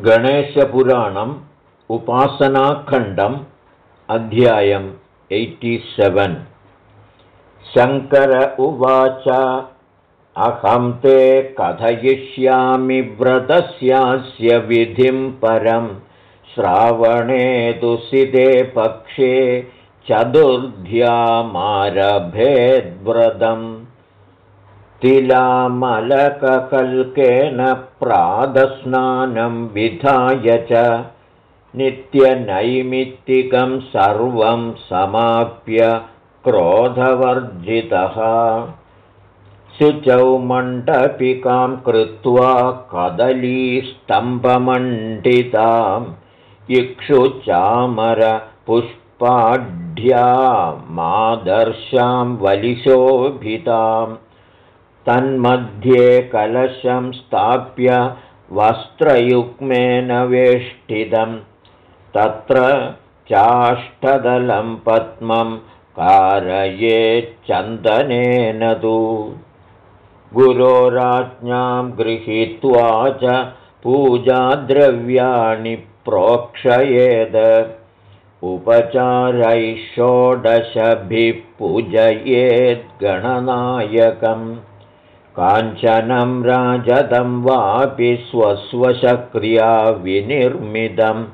गणेशपुराणम् उपासनाखण्डम् अध्यायम् सेवेन्। शङ्कर उवाच अहं ते कथयिष्यामि व्रतस्यास्य विधिं परं। श्रावणे दुसिते पक्षे चतुर्ध्यामारभेद्व्रतम् तिलामलककल्केन प्रादस्नानं विधाय च नित्यनैमित्तिकं सर्वं समाप्य क्रोधवर्जितः। शुचौ मण्डपिकां कृत्वा कदलीस्तम्भमण्डिताम् इक्षुचामरपुष्पाढ्यामादर्शां वलिशोभिताम् तन्मध्ये कलशं स्थाप्य वस्त्रयुग्मेन वेष्टितं। तत्र चाष्टदलं पद्मं कारयेच्चन्दनेन तु गुरोराज्ञां गृहीत्वा च पूजाद्रव्याणि प्रोक्षयेद। उपचारैः षोडशभिः पूजयेद्गणनायकम् काञ्चनं राजदं वापि स्वस्वशक्रिया विनिर्मितम्।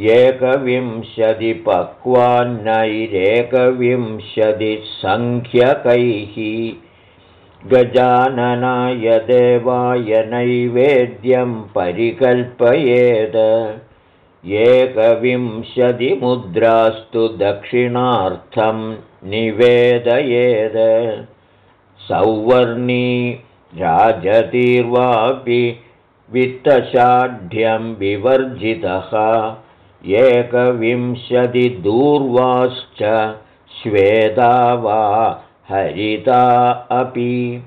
एकविंशतिपक्वान्नैरेकविंशतिसङ्ख्यकैः। गजाननाय देवाय नैवेद्यं परिकल्पयेद। एकविंशतिमुद्रास्तु दक्षिणार्थं निवेदयेद सौवर्णी राजतीर्वापि वित्तशाढ्यं विवर्जितः। एकविंशतिदूर्वाश्च श्वेता वा हरिता अपि।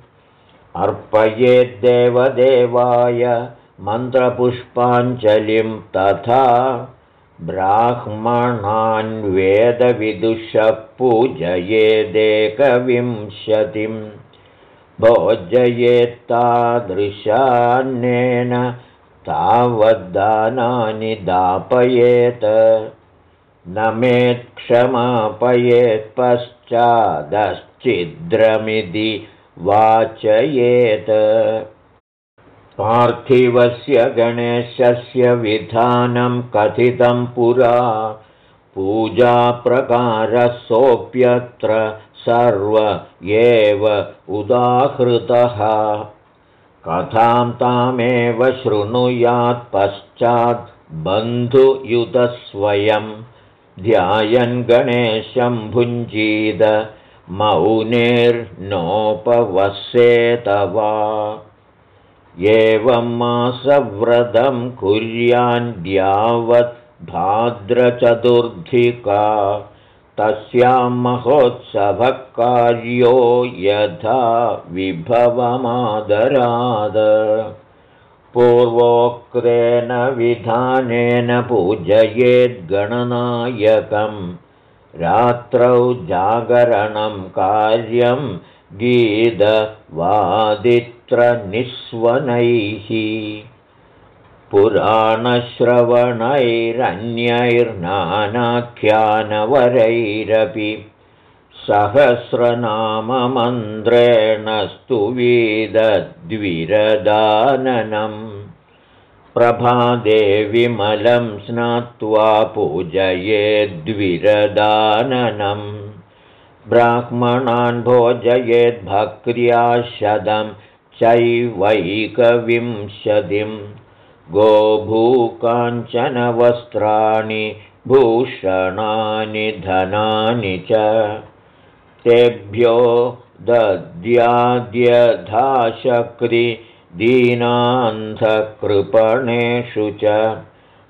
अर्पयेद्देवदेवाय मन्त्रपुष्पाञ्जलिं तथा ब्राह्मणान्वेदविदुषः पूजयेदेकविंशतिम् भोजयेत्तादृशान्नेन तावद्दानानि दापयेत्। न मेत्क्षमापयेत्पश्चादश्चिद्रमिति वाचयेत्। पार्थिवस्य गणेशस्य विधानं कथितं पुरा। पूजाप्रकारसोऽप्यत्र सर्व एव उदाहृतः। कथां तामेव पश्चात् बन्धुयुतस्वयं ध्यायन् गणेशं भुञ्जीद मौनेर्नोपवस्येत वा एवं मासव्रतं कुर्याद्यावत् भाद्रचतुर्धिका तस्यां महोत्सवकार्यो यथा विभवमादराद। पूर्वोक्तेन विधानेन पूजयेद्गणनायकं रात्रौ जागरणं कार्यं गीतवादित्रनिःस्वनैः पुराणश्रवणैरन्यैर्नानाख्यानवरैरपि सहस्रनाममन्त्रेण स्तुविदद्विरदाननम् प्रभादेविमलं स्नात्वा पूजयेद्विरदाननम् ब्राह्मणान् भोजयेद्भक्र्या शतं चैवैकविंशतिम् गोभूकाञ्चनवस्त्राणि भूषणानि धनानि च। तेभ्यो दीनान्धकृपणेषु च।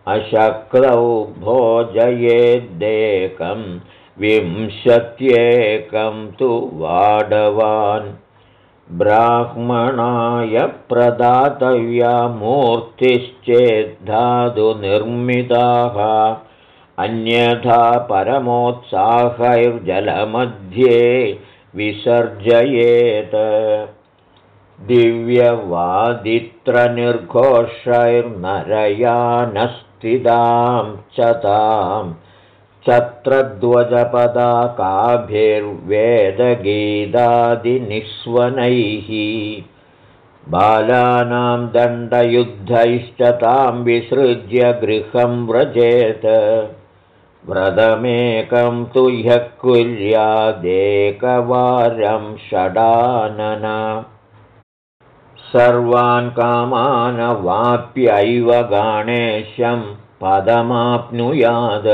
अशक्रौ भोजयेद्देकं विंशत्येकं तु वाडवान् ब्राह्मणाय प्रदातव्या मूर्तिश्चेद्धातुनिर्मिताः अन्यथा परमोत्साहैर्जलमध्ये विसर्जयेत्। दिव्यवादित्रनिर्घोषैर्नरयानस्थितां च तां छत्रध्वजपदाकाभिर्वेदगीतादिनिःस्वनैः बालानां दण्डयुद्धैश्च तां विसृज्य गृहं व्रजेत। व्रतमेकं तु ह्यः कुर्यादेकवारं षडानन। सर्वान् कामानवाप्यैव गणेशं पदमाप्नुयाद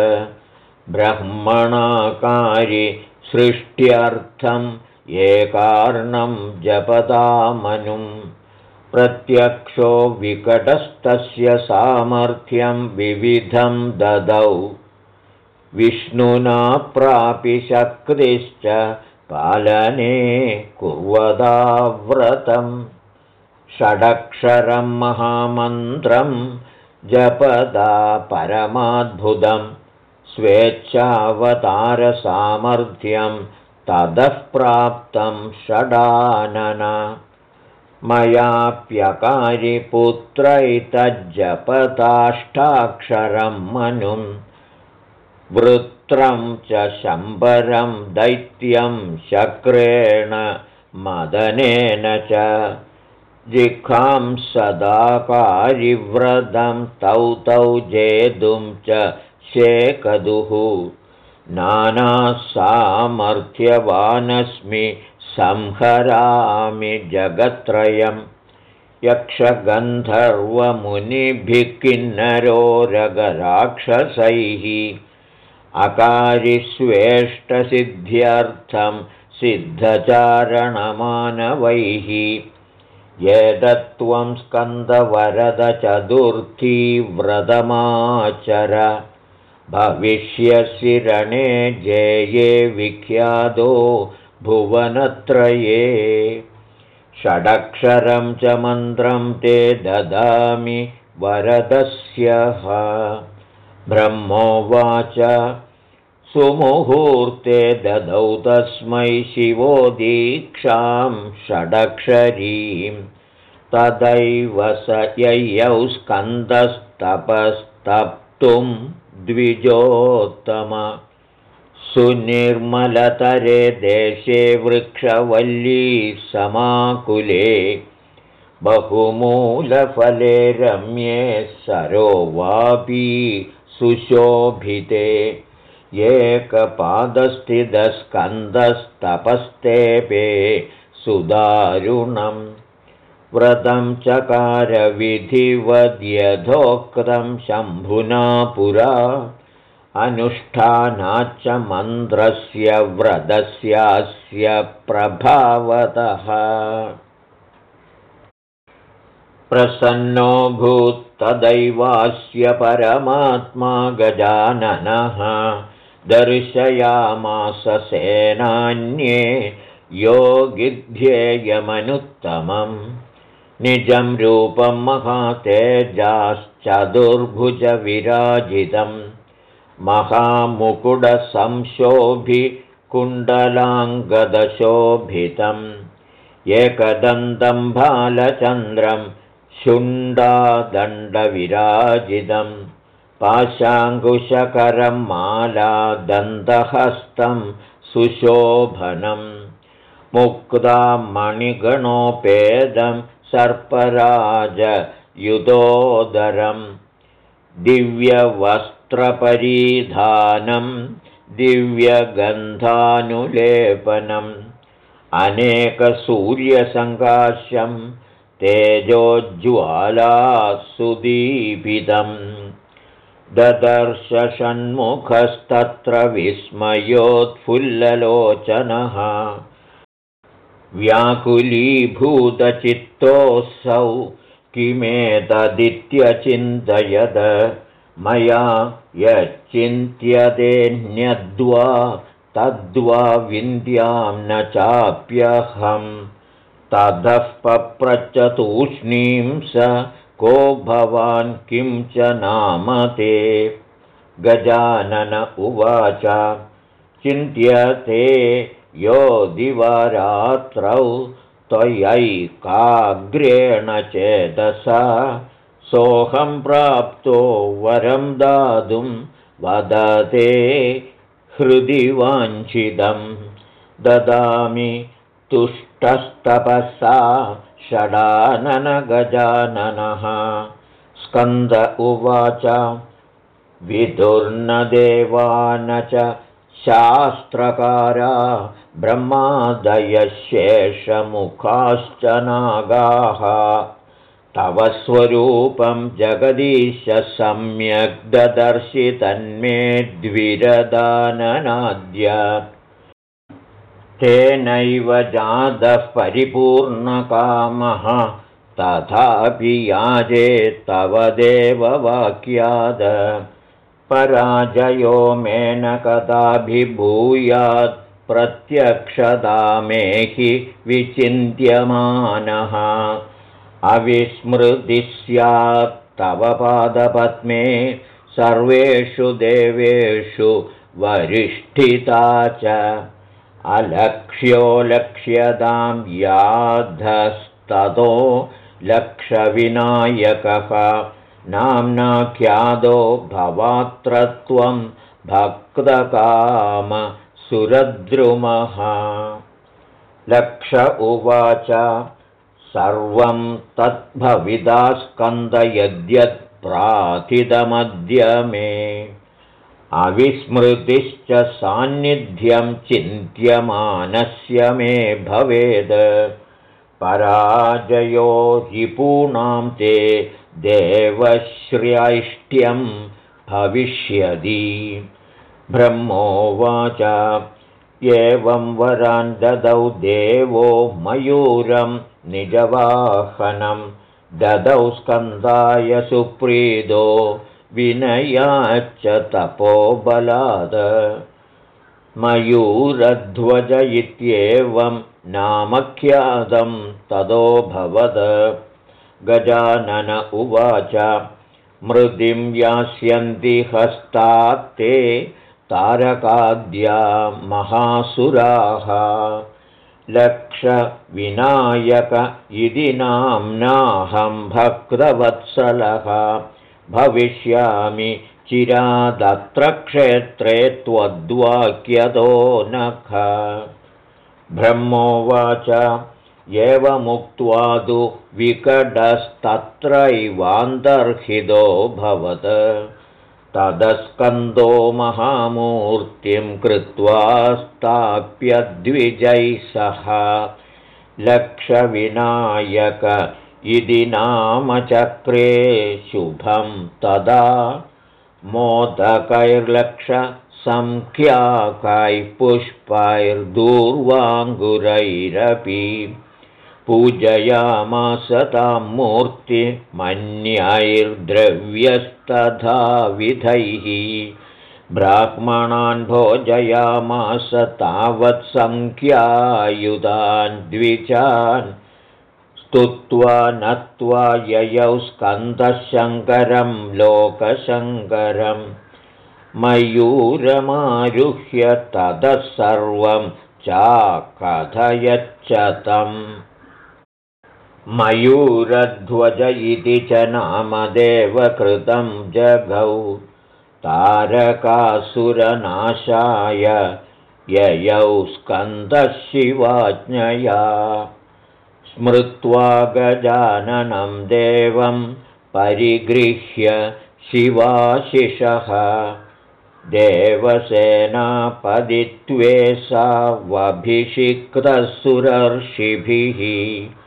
ब्रह्मणाकारि सृष्ट्यर्थम् एकार्णं जपदामनुम् प्रत्यक्षो विकटस्तस्य सामर्थ्यं विविधं ददौ। विष्णुना प्रापिशक्तिश्च पालने कुर्वदाव्रतं षडक्षरं महामन्त्रं जपदा परमाद्भुतं स्वेच्छावतारसामर्थ्यं ततः प्राप्तं षडानन। मयाप्यकारिपुत्रैतज्जपताष्टाक्षरं मनुं वृत्रं च शम्बरं दैत्यं शक्रेण मदनेन च। जिखां सदाकारिव्रतं तौ तौ जेतुं च शेकदुः नानासामर्थ्यवानस्मि संहरामि जगत्त्रयं यक्षगन्धर्वमुनिभिः किन्नरोरगराक्षसैः। अकारिष्वेष्टसिद्ध्यर्थं सिद्धचारणमानवैः। स्कन्दवरदचतुर्थी व्रतमाचर भविष्यसि रणे जेये विख्यातो भुवनत्रये। षडक्षरं च मन्त्रं ते ददामि वरदस्यः ब्रह्मोवाच सुमुहूर्ते ददौ तस्मै शिवो दीक्षां षडक्षरीं। तदैव स ययौ स्कन्दस्तपस्तप्तुं द्विजोत्तम। सुनिर्मलतरे देशे वृक्षवल्ली समाकुले। बहुमूलफले रम्ये सरोवापि सुशोभिते। एकपादस्थितस्कन्दस्तपस्तेपे सुदारुणं व्रतं चकारविधिवद्यथोक्तं शम्भुना पुरा। अनुष्ठानाच्च मन्त्रस्य व्रतस्यास्य प्रभावतः। प्रसन्नो भूत्तदैवास्य परमात्मा गजाननः। दर्शयामास सेनान्ये योगिध्येयमनुत्तमम् निजं रूपं महातेजाश्चतुर्भुजविराजितम्। महामुकुडसंशोभिकुण्डलाङ्गदशोभितम् एकदन्तं बालचन्द्रं शुण्डादण्डविराजितं पाशाङ्कुशकरं मालादन्तहस्तं सुशोभनं मुक्ता मणिगणोपेदं सर्पराजयुधोदरं दिव्यवस् वस्त्रपरिधानं दिव्यगन्धानुलेपनम् अनेकसूर्यसङ्काशं तेजोज्ज्वालासुदीपितं ददर्शषण्मुखस्तत्र विस्मयोत्फुल्ललोचनः व्याकुलीभूतचित्तोऽसौ किमेतदित्यचिन्तयद। मया यच्चिन्त्यदेऽन्यद्वा तद्वा विन्द्यां न चाप्यहं ततः पप्रच्चतूष्णीं स को भवान् किं च नाम ते। गजानन उवाच चिन्त्यते यो दिवारात्रौ त्वयैकाग्रेण चेतसा सोऽहं प्राप्तो वरं दातुं वदते हृदि वाञ्छितं ददामि तुष्टस्तपसा षडाननगजाननः। स्कन्द उवाच विदुर्नदेवा न च शास्त्रकारा ब्रह्मादयशेषमुखाश्च नागाः। तव स्वरूपं जगदीश सम्यग् ददर्शि तन्मे द्विरदाननाद्य। तेनैव जातः परिपूर्णकामः तथापि याजे तव देववाक्याद पराजयो मेन कदाभिभूयात् प्रत्यक्षदा मे हि विचिन्त्यमानः। अविस्मृति स्यात् तव पादपद्मे सर्वेषु देवेषु वरिष्ठिता च। अलक्ष्यो लक्ष्यतां याधस्ततो लक्षविनायकः नाम्नाख्यादो भवात्रत्वं भक्तकामसुरद्रुमः लक्ष उवाच सर्वं तद्भविदा स्कन्दयद्यत्प्राथितमद्य मे। अविस्मृतिश्च सान्निध्यं चिन्त्यमानस्य मे भवेद्। पराजयो रिपूणां ते देवश्र्यैष्ट्यं भविष्यति। ब्रह्मोवाच एवं वरान् ददौ देवो मयूरं निजवाहनं। ददौ स्कन्दाय सुप्रीदो विनयाच्च तपोबलाद मयूरध्वज इत्येवं नामख्यातं तदोभवद गजानन उवाच मृदिं यास्यन्ति हस्तात्ते तारकाद्या महासुराः। लक्षविनायक इति नाम्नाहं भक्तवत्सलः। भविष्यामि चिरादत्र क्षेत्रे त्वद्वाक्यतो नख। ब्रह्मोवाच एवमुक्त्वा तु विकटस्तत्रैवान्तर्हितो भवत्। तदस्कन्दो महामूर्तिं कृत्वा स्थाप्य द्विजैः सह। लक्षविनायक इति नामचक्रे शुभं तदा। मोदकैर्लक्षसङ्ख्याकैः पुष्पैर्दूर्वाङ्गुरैरपि पूजयामास तां मूर्तिमन्यैर्द्रव्यस्तथा विधैः। ब्राह्मणान् भोजयामास तावत्सङ्ख्यायुधान् द्विजान् स्तुत्वा नत्वा ययौ स्कन्दशङ्करं लोकशङ्करं। मयूरमारुह्य ततः सर्वं चाकथयच्च तम् मयूरध्वज इति च नामदेवकृतं जगौ। तारकासुरनाशाय ययौ स्कन्दशिवाज्ञया। स्मृत्वा गजाननं देवं परिगृह्य शिवाशिषः। देवसेनापदित्वे वभिषिक्तसुरर्षिभिः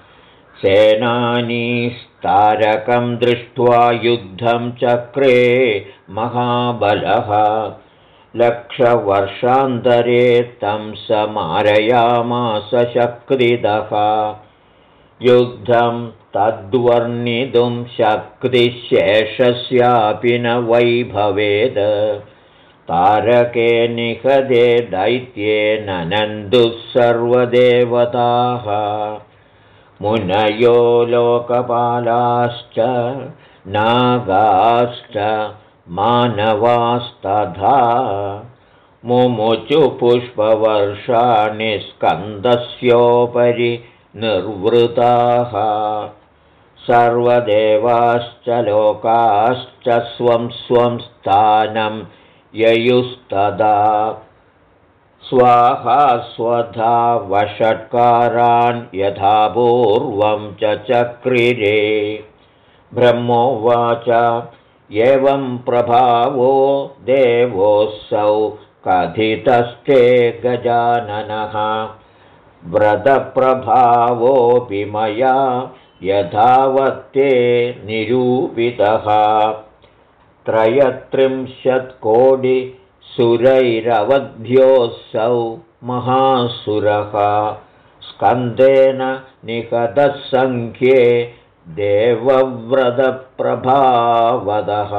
सेनानीस्तारकं दृष्ट्वा युद्धं चक्रे महाबलः। लक्षवर्षान्तरे तं समारयामास शक्तिदः। युद्धं तद्वर्णितुं शक्तिशेषस्यापि न वै भवेद् तारके निहदे दैत्ये नन्दुः सर्वदेवताः मुनयो लोकपालाश्च नागाश्च मानवास्तथा। मुमुचुपुष्पवर्षाणि स्कन्दस्योपरि निर्वृताः। सर्वदेवाश्च लोकाश्च स्वं स्वं स्थानं ययुस्तदा स्वाहा स्वधा वषट्कारान् यथा पूर्वं च चक्रिरे। ब्रह्मोवाच एवं प्रभावो देवोऽसौ कथितस्ते गजाननः। व्रतप्रभावोऽपि मया यथावत्ते निरूपितः त्रयत्रिंशत्कोटिसुरैरवध्योऽसौ महासुरः। स्कन्देन निकतसङ्ख्ये देवव्रतप्रभावदः।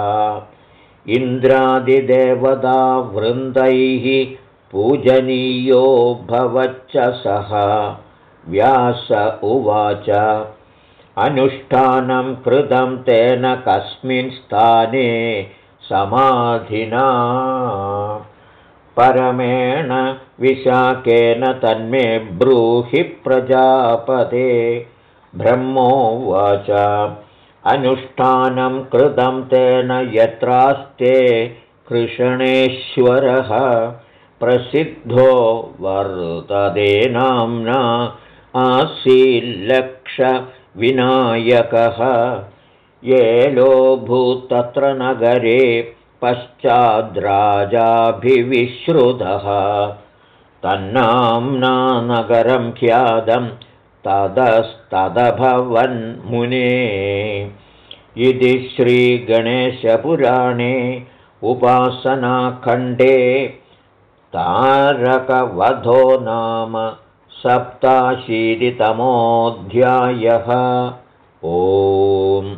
इन्द्रादिदेवतावृन्दैः पूजनीयो भवच्च सः। व्यास उवाच अनुष्ठानं कृतं तेन कस्मिन् स्थाने समाधिना परमेण विशाखेन तन्मे ब्रूहि प्रजापते। ब्रह्मोवाच। अनुष्ठानं कृतं तेन यत्रास्ते कृष्णेश्वरः। प्रसिद्धो वर्तते नाम्ना आसील्लक्षविनायकः। ये लोभूतत्र नगरे पश्चाद्राजाभिविश्रुतः। तन्नाम्ना नगरं ख्यातं ततस्तदभवन्मुने इति श्रीगणेशपुराणे उपासनाखण्डे तारकवधो नाम सप्ताशीतितमोऽध्यायः। ओम्